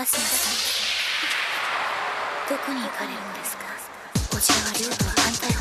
アスナさんどこに行かれるんですか？こちらは両党反対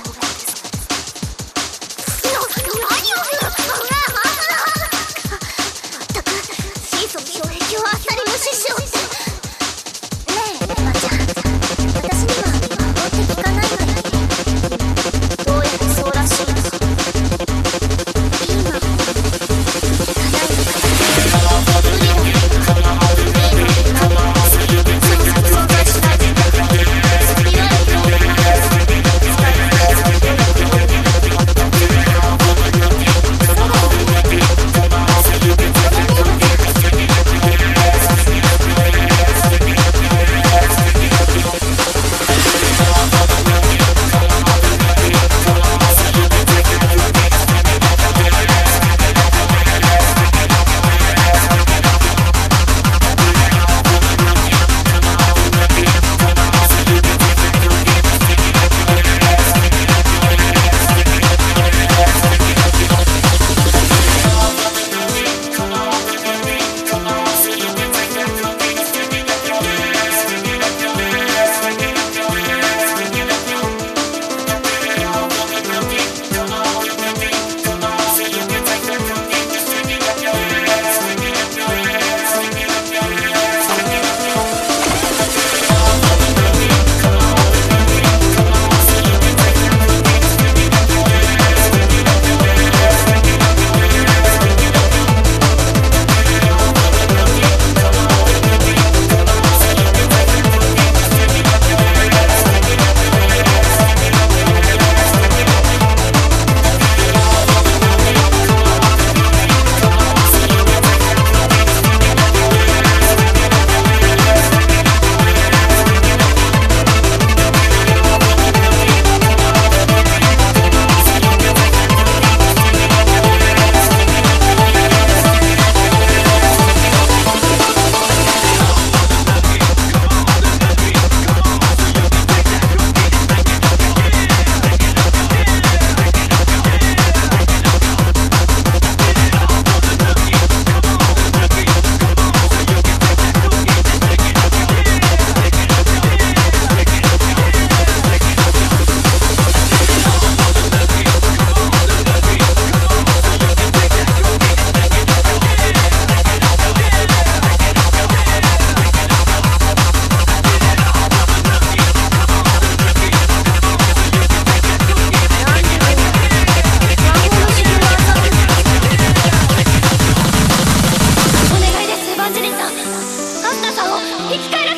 生き返る